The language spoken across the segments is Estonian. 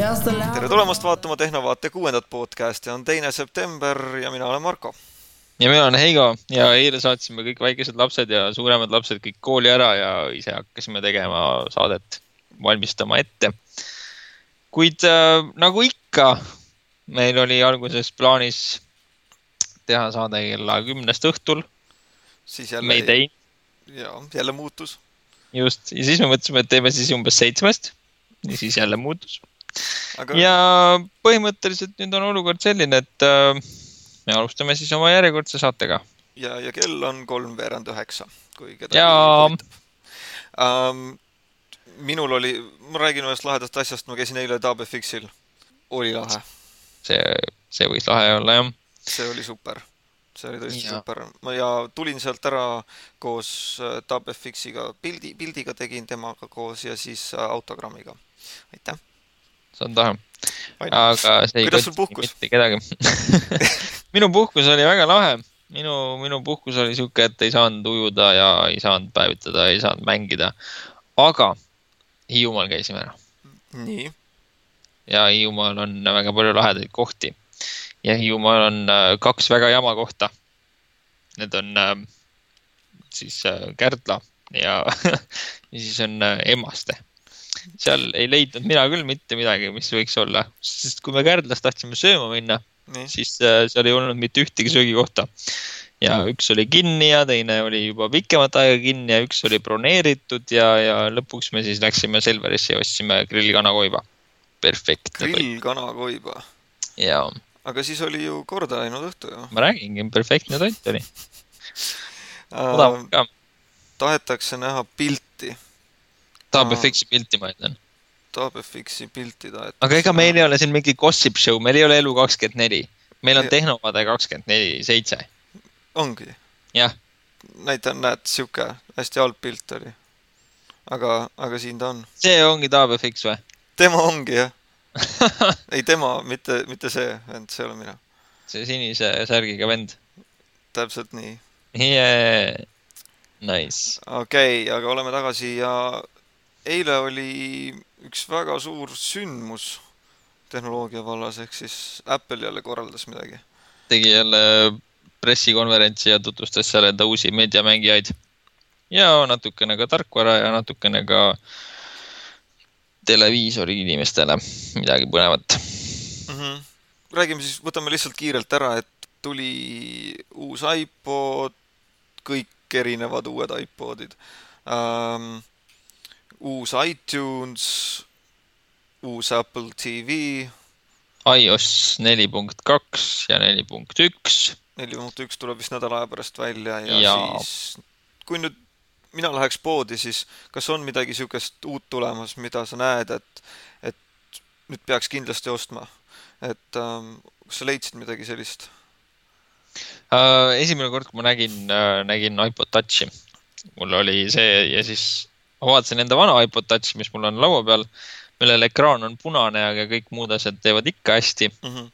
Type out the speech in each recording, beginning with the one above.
tere tulemast vaatama Tehnovaate kuuendat podcasti, on teine september ja mina olen Marko. ja mina olen Heigo ja eile saatsime kõik väikesed lapsed ja suuremad lapsed kõik kooli ära ja ise hakkasime tegema saadet, valmistama ette. kuid äh, nagu ikka, meil oli alguses plaanis teha saade kella kümnest õhtul. siis jälle. me ei teinud. ja, jälle muutus. just, ja siis me mõtlesime, et teeme siis umbes seitsmest ja siis jälle muutus Aga... ja põhimõtteliselt nüüd on olukord selline, et äh, me alustame siis oma järjekordse saatega. ja, ja kell on kolmveerand üheksa, kui kedagi ja... huvitab um,. minul oli, ma räägin ühest lahedast asjast, ma käisin eile Tabefixil, oli lahe. see, see võis lahe olla, jah. see oli super see oli tõesti ja. super. ma ja tulin sealt ära koos äh, Tabefixiga, pildi, pildiga tegin temaga koos ja siis äh, autogrammiga. aitäh see on tahe. aga see ei kotti mitte kedagi minu puhkus oli väga lahe. minu, minu puhkus oli sihuke, et ei saanud ujuda ja ei saanud päevitada, ei saanud mängida. aga Hiiumaal käisime ära. nii. ja Hiiumaal on väga palju lahedaid kohti. ja Hiiumaal on äh, kaks väga jama kohta. Need on äh, siis äh, Kärdla ja, ja siis on Emmaste seal ei leidnud mina küll mitte midagi, mis võiks olla, sest kui me Kärdlas tahtsime sööma minna, siis äh, seal ei olnud mitte ühtegi söögikohta. ja üks oli kinni ja teine oli juba pikemat aega kinni ja üks oli broneeritud ja, ja lõpuks me siis läksime Selverisse ja ostsime grillkanakoiba. perfektne. grillkanakoiba? jaa. aga siis oli ju korda läinud õhtu ju. ma räägingi, perfektne toit oli odav ka. tahetakse näha pilti Taabefixi pilti, ma ütlen. Taabefixi pilti tahetakse. aga ega meil ei ole siin mingi gossip show, meil ei ole Elu24. meil on Tehnovaade kakskümmend neli, seitse. ongi? jah. näitan, näed, sihuke hästi halb pilt oli. aga, aga siin ta on. see ongi Taabefix või? tema ongi jah ei, tema, mitte, mitte see vend, see olen mina. see sinise särgiga vend. täpselt nii yeah.. Nice. okei okay,, aga oleme tagasi ja eile oli üks väga suur sündmus tehnoloogia vallas, ehk siis Apple jälle korraldas midagi. tegi jälle pressikonverentsi ja tutvustas seal enda uusi meediamängijaid. ja natukene ka tarkvara ja natukene ka televiisori inimestele midagi põnevat mm. -hmm. räägime siis, võtame lihtsalt kiirelt ära, et tuli uus iPod, kõik erinevad uued iPodid um, uus iTunes, uus Apple TV. iOS neli punkt kaks ja neli punkt üks. neli punkt üks tuleb vist nädala aja pärast välja ja, ja siis, kui nüüd mina läheks poodi, siis kas on midagi niisugust uut tulemas, mida sa näed, et, et nüüd peaks kindlasti ostma? et ähm, kas sa leidsid midagi sellist uh,? esimene kord, kui ma nägin uh,, nägin iPod Touchi, mul oli see ja siis ma vaatasin enda vana iPod Touchi, mis mul on laua peal, millel ekraan on punane, aga kõik muud asjad teevad ikka hästi mm. -hmm.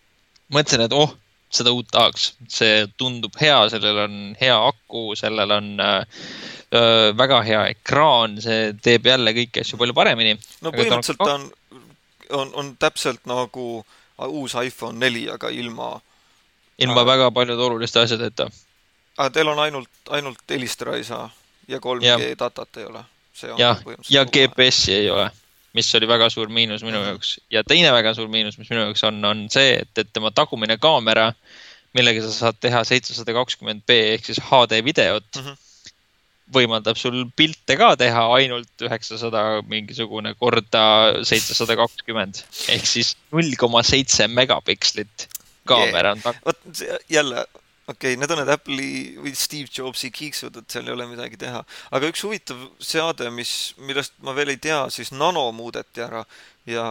mõtlesin, et oh, seda uut tahaks, see tundub hea, sellel on hea aku, sellel on äh, äh, väga hea ekraan, see teeb jälle kõiki asju palju paremini. no põhimõtteliselt ta on, on, on täpselt nagu uus iPhone neli, aga ilma. ilma aga... väga paljude oluliste asjadeta. aga teil on ainult, ainult helistada ei saa ja 3G datat ei ole jah, ja GPS-i ei ole, mis oli väga suur miinus minu jaoks. Ja teine väga suur miinus, mis minu jaoks on, on see, et, et tema tagumine kaamera, millega sa saad teha seitsesada kakskümmend B ehk siis HD videot mm. -hmm võimaldab sul pilte ka teha ainult üheksasada mingisugune korda seitsesada kakskümmend. Ehk siis null koma seitse megapikslit kaamera on yeah.. vot jälle okei okay,, need on need Apple'i või Steve Jobsi kiiksud, et seal ei ole midagi teha. aga üks huvitav seade, mis, millest ma veel ei tea, siis nano muudeti ära ja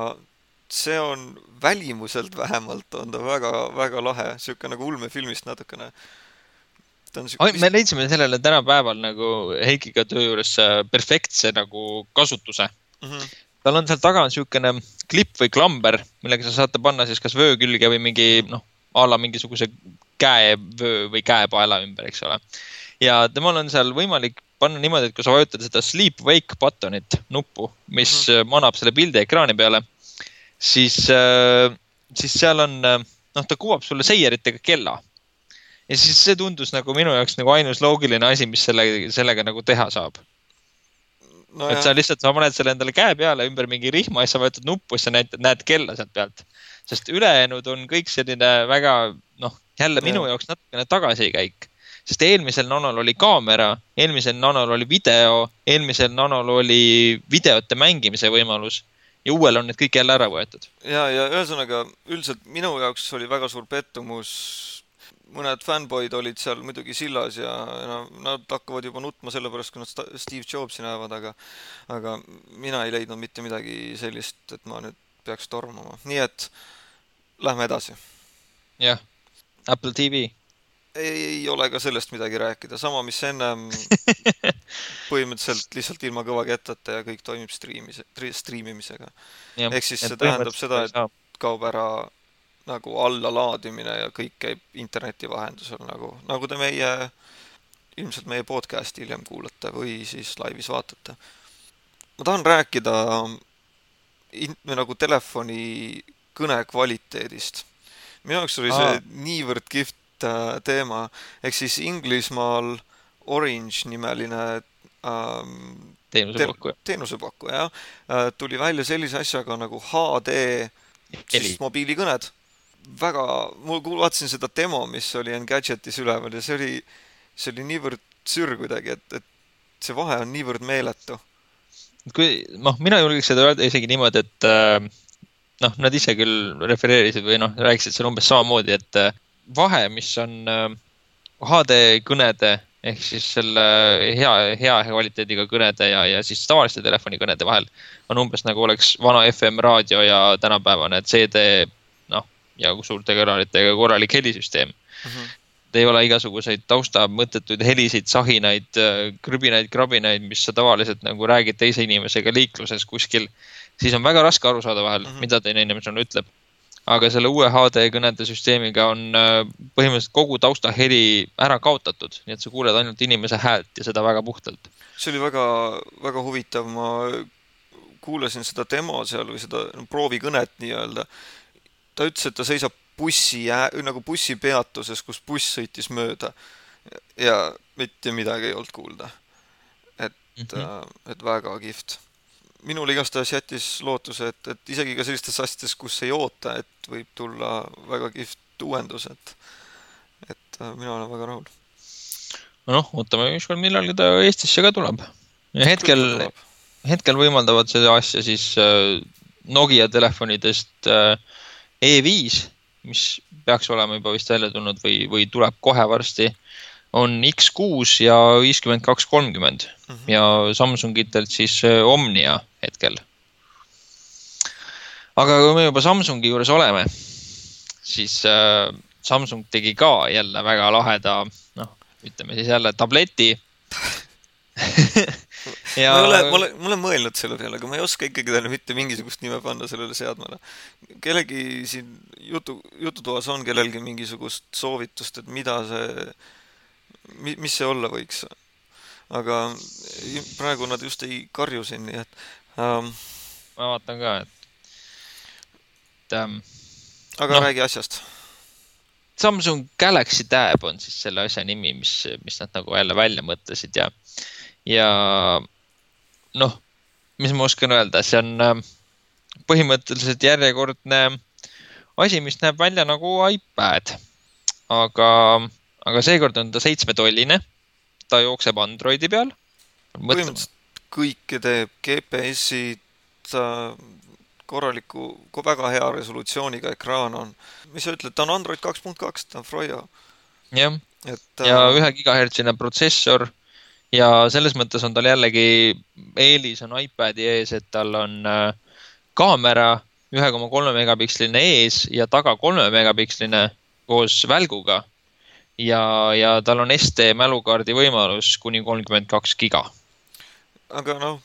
see on välimuselt vähemalt on ta väga-väga lahe, sihuke nagu ulmefilmist natukene. Siuke... me leidsime sellele tänapäeval nagu Heikiga töö juures äh, perfektse nagu kasutuse mm. -hmm. tal on seal taga niisugune klipp või klamber, millega sa saate panna siis kas vöö külge või mingi noh, a la mingisuguse käevöö või käepaela ümber, eks ole. ja temal on seal võimalik panna niimoodi, et kui sa vajutad seda sleep wake button'it, nuppu, mis mm -hmm. manab selle pildi ekraani peale, siis, siis seal on, noh, ta kuvab sulle seieritega kella. ja siis see tundus nagu minu jaoks nagu ainus loogiline asi, mis selle, sellega nagu teha saab no. et sa lihtsalt, sa paned selle endale käe peale ümber mingi rihma ja siis sa vajutad nuppu, siis sa näed, näed kella sealt pealt. sest ülejäänud on kõik selline väga, noh, jälle minu ja. jaoks natukene tagasikäik sest eelmisel nanol oli kaamera, eelmisel nanol oli video, eelmisel nanol oli videote mängimise võimalus ja uuel on need kõik jälle ära võetud. ja, ja ühesõnaga üldiselt minu jaoks oli väga suur pettumus. mõned fännboid olid seal muidugi sillas ja no nad hakkavad juba nutma sellepärast, kui nad Steve Jobsi näevad, aga aga mina ei leidnud mitte midagi sellist, et ma nüüd peaks tormama, nii et lähme edasi. jah, Apple TV ei ole ka sellest midagi rääkida, sama mis ennem põhimõtteliselt lihtsalt ilma kõva kettata ja kõik toimib striimis, striimimisega. ehk siis see tähendab seda, et kaob ära nagu allalaadimine ja kõik käib interneti vahendusel nagu, nagu te meie, ilmselt meie podcast'i hiljem kuulate või siis laivis vaatate. ma tahan rääkida in-, nagu telefoni kõne kvaliteedist. Minu jaoks oli see Aa. niivõrd kihvt Äh, teema, ehk siis Inglismaal Orange nimeline ähm, teenusepakkuja, teenusepakkuja jah, äh, tuli välja sellise asjaga nagu HD siis mobiilikõned. väga, ma vaatasin seda demo, mis oli Engadgetis üleval ja see oli, see oli niivõrd sür kuidagi, et, et see vahe on niivõrd meeletu. kui, noh, mina julgeks seda öelda isegi niimoodi, et äh, noh, nad ise küll refereerisid või noh, rääkisid seal umbes samamoodi, et vahe, mis on HD äh, kõnede ehk siis selle hea, hea kvaliteediga kõnede ja, ja siis tavaliste telefonikõnede vahel on umbes nagu oleks vana FM raadio ja tänapäevane CD, noh, ja suurte kõlaritega korralik helisüsteem mm. -hmm. ei ole igasuguseid tausta mõttetuid helisid, sahinaid, äh, krõbinaid, krabinaid, mis sa tavaliselt nagu räägid teise inimesega liikluses kuskil. Siis on väga raske aru saada vahel mm, -hmm. mida teine inimene ütleb aga selle uue HD kõnede süsteemiga on äh, põhimõtteliselt kogu taustaheli ära kaotatud, nii et sa kuuled ainult inimese häält ja seda väga puhtalt. see oli väga, väga huvitav, ma kuulasin seda demo seal või seda no, proovikõnet nii-öelda. ta ütles, et ta seisab bussi jää-, nagu bussipeatuses, kus buss sõitis mööda ja mitte midagi ei olnud kuulda. et mm, -hmm. et väga kihvt minul igastahes jättis lootuse, et, et isegi ka sellistes asjades, kus ei oota, et võib tulla väga kihvt uuendus, et et äh, mina olen väga rahul. noh, ootame ükskord, millalgi ta Eestisse ka tuleb. ja hetkel, hetkel võimaldavad seda asja siis äh, Nokia telefonidest äh, E5, mis peaks olema juba vist välja tulnud või, või tuleb kohe varsti on X6 ja viiskümmend kaks kolmkümmend mhm. ja Samsungitelt siis Omnia hetkel. aga kui me juba Samsungi juures oleme, siis äh, Samsung tegi ka jälle väga laheda, noh, ütleme siis jälle tableti ja... ma olen, ma olen, ma olen mõelnud selle peale, aga ma ei oska ikkagi talle mitte mingisugust nime panna sellele seadmele. kellegi siin jutu, jututoas on kellelgi mingisugust soovitust, et mida see mi-, mis see olla võiks. aga praegu nad just ei karju siin, nii et ähm,. ma vaatan ka, et, et ähm,. aga no, räägi asjast. Samsung Galaxy Tab on siis selle asja nimi, mis, mis nad nagu jälle välja mõtlesid ja, ja noh, mis ma oskan öelda, see on äh, põhimõtteliselt järjekordne asi, mis näeb välja nagu iPad, aga aga seekord on ta seitsmetolline. ta jookseb Androidi peal. põhimõtteliselt kõike teeb, GPS-id, korraliku, väga hea resolutsiooniga ekraan on. mis sa ütled, ta on Android kaks punkt kaks, ta on Froyo. jah, ja äh, ühe gigahertsine protsessor ja selles mõttes on tal jällegi eelis on iPadi ees, et tal on äh, kaamera ühe koma kolme megapiksline ees ja taga kolme megapiksline koos välguga ja, ja tal on SD mälukaardi võimalus kuni kolmkümmend kaks giga. Aga noh,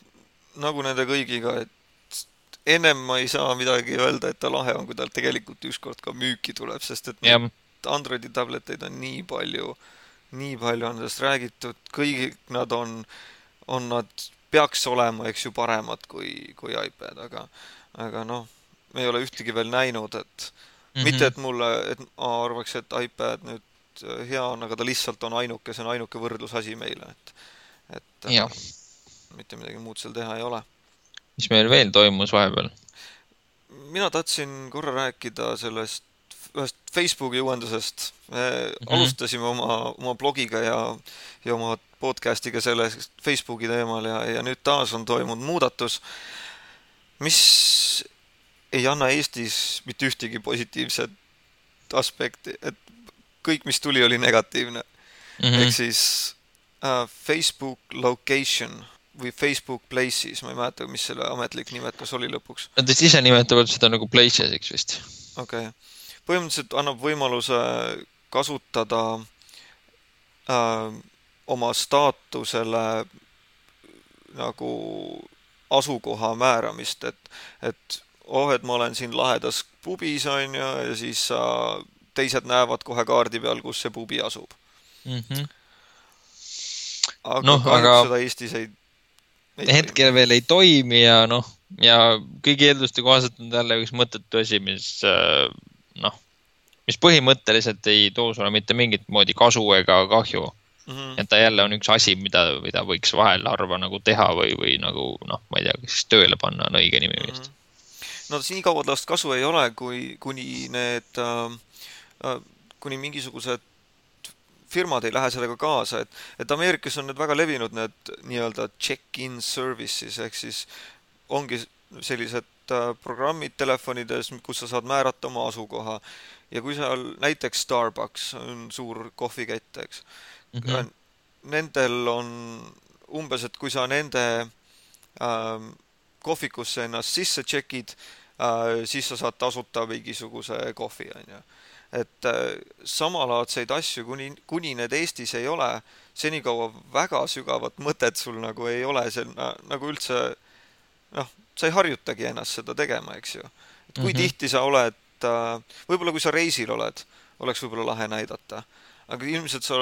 nagu nende kõigiga, et ennem ma ei saa midagi öelda, et ta lahe on, kui tal tegelikult ükskord ka müüki tuleb, sest et ja. Androidi tableteid on nii palju, nii palju on sellest räägitud, kõik nad on, on nad, peaks olema, eks ju, paremad kui, kui iPad, aga, aga noh, ei ole ühtegi veel näinud, et mm -hmm. mitte, et mulle, et ma arvaks, et iPad nüüd äh, hea on, aga ta lihtsalt on ainuke, see on ainuke võrdlusasi meile, et, et ja. Mitte midagi muud seal teha ei ole. mis meil veel toimus vahepeal? mina tahtsin korra rääkida sellest ühest Facebooki uuendusest. me mm -hmm. alustasime oma, oma blogiga ja, ja oma podcast'iga selle Facebooki teemal ja, ja nüüd taas on toimunud muudatus, mis ei anna Eestis mitte ühtegi positiivset aspekti, et kõik, mis tuli, oli negatiivne mm. -hmm. ehk siis uh, Facebook location või Facebook Places, ma ei mäleta, mis selle ametlik nimetus oli lõpuks. Nad vist ise nimetavad seda nagu Places'iks vist. okei okay põhimõtteliselt annab võimaluse kasutada äh, oma staatusele nagu asukoha määramist, et, et oh, et ma olen siin lahedas pubis, on ju, ja siis äh, teised näevad kohe kaardi peal, kus see pubi asub mm. -hmm. aga no, kahjuks aga... seda Eestis ei hetkel veel ei toimi ja noh, ja kõigi eelduste kohaselt on ta jälle üks mõttetu asi, mis äh, noh, mis põhimõtteliselt ei too sulle mitte mingit moodi kasu ega kahju mm. -hmm. et ta jälle on üks asi, mida, mida võiks vahel harva nagu teha või, või nagu noh, ma ei tea, kas tööle panna on õige nimi vist mm. -hmm. no nii kaua tast kasu ei ole, kui, kuni need äh,, äh, kuni mingisugused firmad ei lähe sellega kaasa, et, et Ameerikas on need väga levinud, need nii-öelda check-in services ehk siis ongi sellised äh, programmid telefonides, kus sa saad määrata oma asukoha ja kui seal näiteks Starbucks on suur kohvikett, eks mm, -hmm. nendel on umbes, et kui sa nende äh, kohvikusse ennast sisse check'id äh,, siis sa saad tasuta mingisuguse kohvi, on ju. et äh, samalaadseid asju, kuni, kuni need Eestis ei ole, senikaua väga sügavat mõtet sul nagu ei ole seal nagu üldse noh, sa ei harjutagi ennast seda tegema, eks ju. et kui mm -hmm. tihti sa oled äh, võib-olla kui sa reisil oled, oleks võib-olla lahe näidata. aga ilmselt sa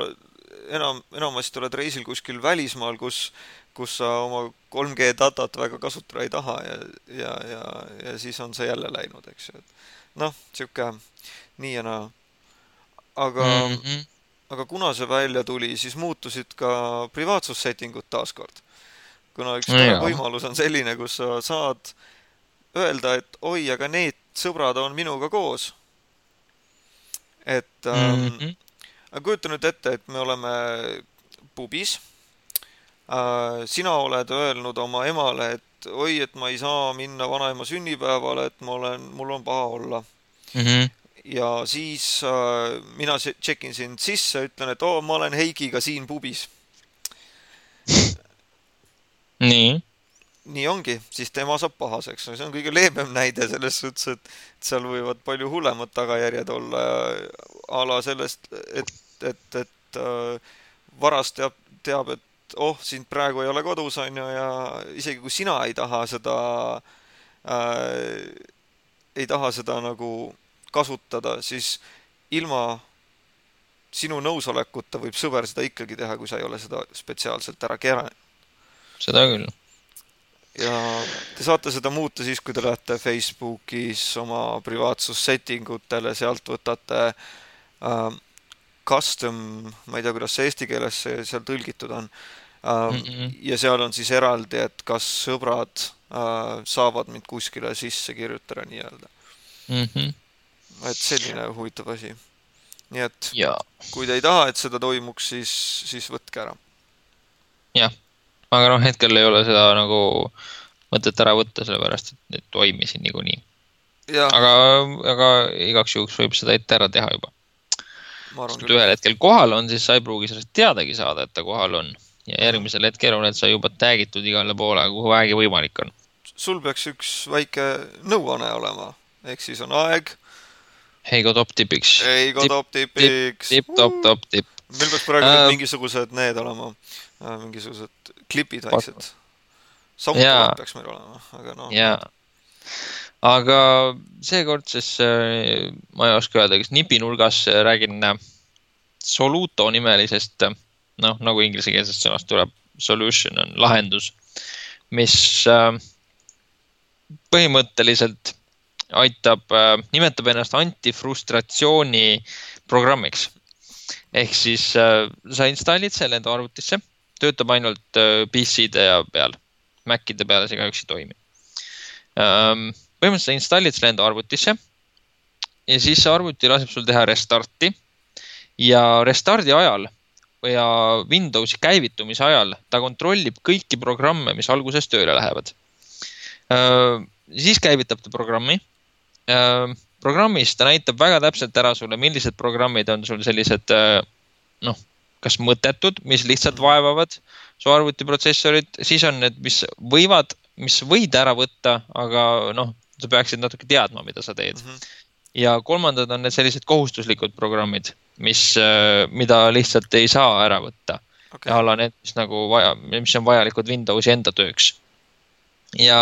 enam, enamasti oled reisil kuskil välismaal, kus, kus sa oma 3G datat väga kasutada ei taha ja, ja, ja, ja siis on see jälle läinud, eks ju, et noh, sihuke nii ja naa. aga mm, -hmm. aga kuna see välja tuli, siis muutusid ka privaatsussettingud taaskord. kuna üks no, võimalus on selline, kus sa saad öelda, et oi, aga need sõbrad on minuga koos. et ähm, mm -hmm. aga kujuta nüüd ette, et me oleme pubis. Sina oled öelnud oma emale, et oi, et ma ei saa minna vanaema sünnipäevale, et ma olen, mul on paha olla mm. -hmm. ja siis äh, mina check in sind sisse, ütlen, et oo, ma olen Heigiga siin pubis. nii nii ongi, siis tema saab pahaseks, see on kõige leebem näide selles suhtes, et seal võivad palju hullemad tagajärjed olla a la sellest, et, et, et äh, varas teab, teab, et oh, sind praegu ei ole kodus, on ju, ja isegi kui sina ei taha seda äh,, ei taha seda nagu kasutada, siis ilma sinu nõusolekuta võib sõber seda ikkagi teha, kui sa ei ole seda spetsiaalselt ära keeranud. seda küll ja te saate seda muuta siis, kui te lähete Facebookis oma privaatsussetting utele, sealt võtate äh, custom, ma ei tea, kuidas see eesti keeles see seal tõlgitud on äh,. Mm -hmm. ja seal on siis eraldi, et kas sõbrad äh, saavad mind kuskile sisse kirjutada nii-öelda mm. -hmm. et selline huvitav asi. nii et ja. kui te ei taha, et seda toimuks, siis, siis võtke ära. jah aga noh, hetkel ei ole seda nagu mõtet ära võtta, sellepärast et need toimisid niikuinii. aga, aga igaks juhuks võib seda ette ära teha juba. Kui ühel hetkel kohal on, siis sa ei pruugi sellest teadagi saada, et ta kohal on. ja järgmisel hetkel oled sa juba tag itud igale poole, kuhu vähegi võimalik on. sul peaks üks väike nõuanne olema, ehk siis on aeg. Heigo top tipiks. Heigo top tipiks. tipp, top, top, tipp. meil peaks praegu uh, mingisugused need olema, äh, mingisugused klipid väiksed. samuti peaks meil olema, aga noh. jaa. Aga seekord siis äh, ma ei oska öelda, kas nipinurgas äh, räägin äh, Soluto nimelisest, noh, nagu inglisekeelsest sõnast tuleb, solution on lahendus, mis põhimõtteliselt aitab nimetab ennast antifrustratsiooni programmiks. ehk siis sa installid selle enda arvutisse, töötab ainult PC-de peal, Macide peal see kahjuks ei toimi. Põhimõtteliselt sa installid selle enda arvutisse ja siis see arvuti laseb sul teha restarti ja restardi ajal ja Windowsi käivitumise ajal ta kontrollib kõiki programme, mis alguses tööle lähevad. Äh, siis käivitab ta programmi. Programmis ta näitab väga täpselt ära sulle, millised programmid on sul sellised noh, kas mõttetud, mis lihtsalt vaevavad su arvutiprotsessorit, siis on need, mis võivad, mis võid ära võtta, aga noh, sa peaksid natuke teadma, mida sa teed mm. -hmm ja kolmandad on need sellised kohustuslikud programmid, mis, äh, mida lihtsalt ei saa ära võtta okay.. ja ala need, mis nagu vaja, mis on vajalikud Windowsi enda tööks. ja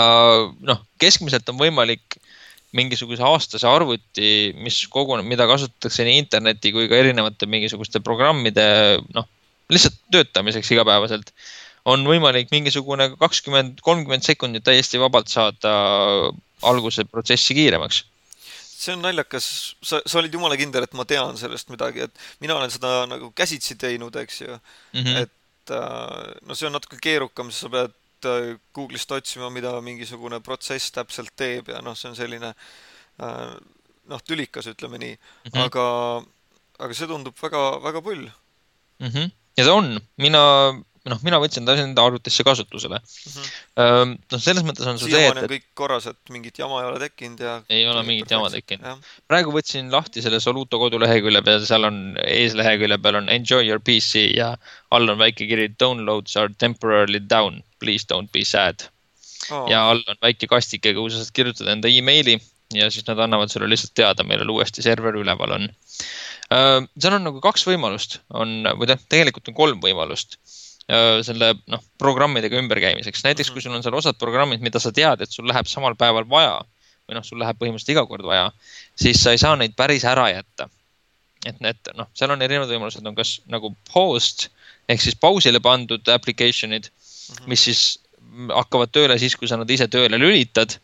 noh, keskmiselt on võimalik mingisuguse aastase arvuti, mis koguneb, mida kasutatakse nii interneti kui ka erinevate mingisuguste programmide, noh, lihtsalt töötamiseks igapäevaselt, on võimalik mingisugune kakskümmend, kolmkümmend sekundit täiesti vabalt saada alguse protsessi kiiremaks see on naljakas, sa, sa olid jumala kindel, et ma tean sellest midagi, et mina olen seda nagu käsitsi teinud, eks ju mm. -hmm. et äh, no see on natuke keerukam, sest sa pead äh, Google'ist otsima, mida mingisugune protsess täpselt teeb ja noh, see on selline äh, noh, tülikas, ütleme nii mm. -hmm. aga, aga see tundub väga, väga pull mm. -hmm. ja ta on, mina noh, mina võtsin ta enda arvutisse kasutusele mm. -hmm. noh, selles mõttes on sul see, et, kõik korras, et mingit jama ei ole tekkinud ja. ei ole mingit jama tekkinud. praegu võtsin lahti selle Soluto kodulehekülje peal, seal on eeslehekülje peal on enjoy your PC ja all on väike kiri downloads are temporarily down, please don't be sad oh.. ja all on väike kastike, kuhu sa saad kirjutada enda emaili ja siis nad annavad sulle lihtsalt teada, millal uuesti server üleval on. seal on nagu kaks võimalust, on, või tähendab, tegelikult on kolm võimalust selle noh, programmidega ümberkäimiseks. näiteks kui mhm. sul on seal osad programmid, mida sa tead, et sul läheb samal päeval vaja või noh, sul läheb põhimõtteliselt iga kord vaja, siis sa ei saa neid päris ära jätta. et need noh, seal on erinevad võimalused, on kas nagu paused ehk siis pausile pandud application'id -hmm. mis siis hakkavad tööle siis, kui sa nad ise tööle lülitad.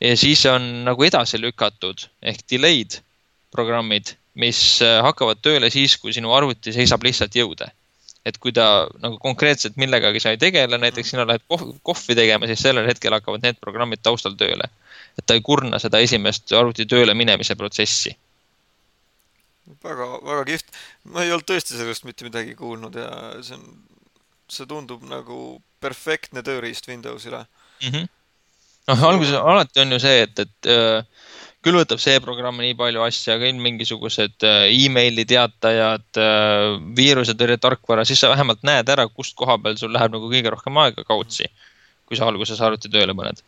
ja siis on nagu edasi lükatud ehk delayed programmid, mis äh, hakkavad tööle siis, kui sinu arvuti seisab lihtsalt jõude et kui ta nagu konkreetselt millegagi sa ei tegele, näiteks sina lähed kohv, kohvi tegema, siis sellel hetkel hakkavad need programmid taustal tööle. et ta ei kurna seda esimest arvuti tööle minemise protsessi. väga, väga kihvt. ma ei olnud tõesti sellest mitte midagi kuulnud ja see on, see tundub nagu perfektne tööriist Windowsile mm. -hmm. noh, alguses alati on ju see, et, et äh, küll võtab see programm nii palju asja, küll mingisugused äh, emaili teatajad, äh, viirusetõrje tarkvara, siis sa vähemalt näed ära, kust koha peal sul läheb nagu kõige rohkem aega kaudsi, kui sa alguses arvuti tööle paned.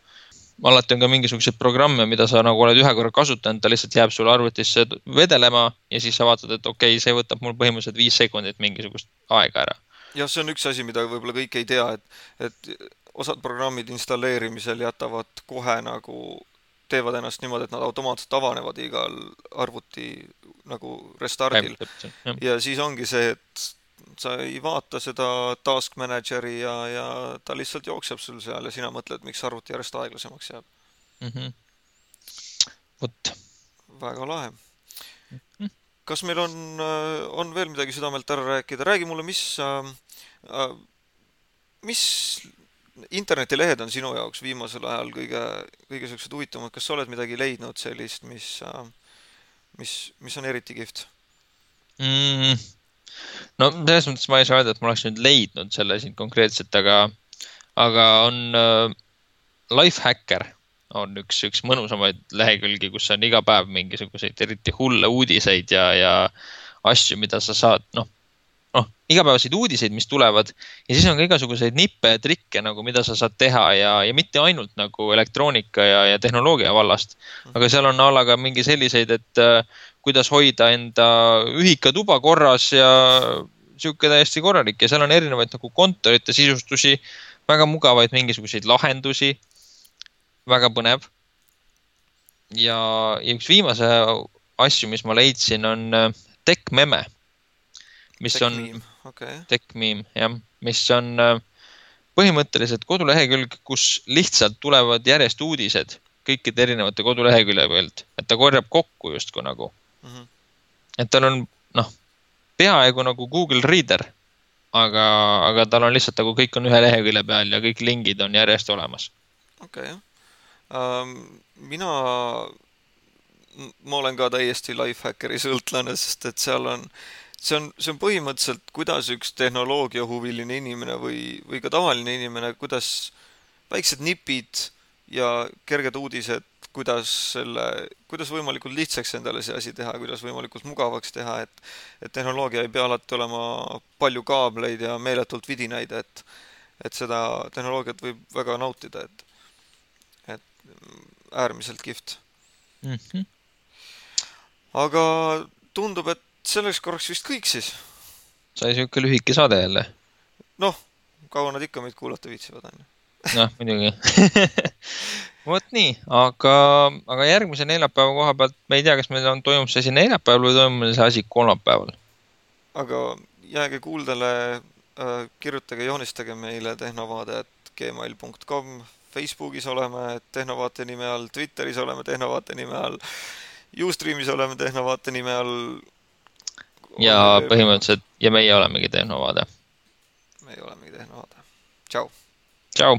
alati on ka mingisuguseid programme, mida sa nagu oled ühe korra kasutanud, ta lihtsalt jääb sul arvutisse vedelema ja siis sa vaatad, et okei okay,, see võtab mul põhimõtteliselt viis sekundit mingisugust aega ära. jah, see on üks asi, mida võib-olla kõik ei tea, et, et osad programmid installeerimisel jätavad kohe nagu teevad ennast niimoodi, et nad automaatselt avanevad igal arvuti nagu restardil. ja siis ongi see, et sa ei vaata seda task manager'i ja, ja ta lihtsalt jookseb sul seal ja sina mõtled, miks arvuti järjest aeglasemaks jääb mm. -hmm. vot. väga lahe mm. -hmm. kas meil on, on veel midagi südamelt ära rääkida, räägi mulle, mis äh,, äh mis internetilehed on sinu jaoks viimasel ajal kõige, kõige siuksed huvitavamad, kas sa oled midagi leidnud sellist, mis, mis, mis on eriti kihvt mm.? no selles mõttes ma ei saa öelda, et ma oleks nüüd leidnud selle siin konkreetselt, aga, aga on äh, Lifehacker on üks, üks mõnusamaid lehekülgi, kus on iga päev mingisuguseid eriti hulle uudiseid ja, ja asju, mida sa saad, noh, noh, igapäevaseid uudiseid, mis tulevad ja siis on ka igasuguseid nippe ja trikke nagu, mida sa saad teha ja, ja mitte ainult nagu elektroonika ja, ja tehnoloogia vallast. aga seal on a la ka mingi selliseid, et äh, kuidas hoida enda ühikatuba korras ja sihuke täiesti korralik ja seal on erinevaid nagu kontorite sisustusi, väga mugavaid mingisuguseid lahendusi. väga põnev. ja, ja üks viimase asju, mis ma leidsin, on äh, Tech Meme mis tech on okay. TechMeme, jah, mis on äh, põhimõtteliselt kodulehekülg, kus lihtsalt tulevad järjest uudised kõikide erinevate kodulehekülje pealt, et ta korjab kokku justkui nagu mm. -hmm. et tal on noh, peaaegu nagu Google Reader, aga, aga tal on lihtsalt nagu kõik on ühe lehekülje peal ja kõik lingid on järjest olemas. okei okay. um,, mina, ma olen ka täiesti Lifehackeri sõltlane, sest et seal on see on, see on põhimõtteliselt, kuidas üks tehnoloogiahuviline inimene või, või ka tavaline inimene, kuidas väiksed nipid ja kerged uudised, kuidas selle, kuidas võimalikult lihtsaks endale see asi teha, kuidas võimalikult mugavaks teha, et et tehnoloogia ei pea alati olema palju kaableid ja meeletult vidinaid, et et seda tehnoloogiat võib väga nautida, et et äärmiselt kihvt mm. -hmm. aga tundub, et selleks korraks vist kõik siis. sai sihuke lühike saade jälle. noh, kaua nad ikka meid kuulata viitsivad, onju noh, muidugi vot nii, aga, aga järgmise neljapäeva koha pealt me ei tea, kas meil on, toimub see asi neljapäeval või toimub see asi kolmapäeval. aga jääge kuuldele äh,, kirjutage, joonistage meile tehnovaade.gmail.com, Facebookis oleme Tehnovaate nime all, Twitteris oleme Tehnovaate nime all, Ustreamis oleme Tehnovaate nime all. Ja põhimõtteliselt ja meie olemegi Tehnovaade. meie olemegi Tehnovaade. tšau. tšau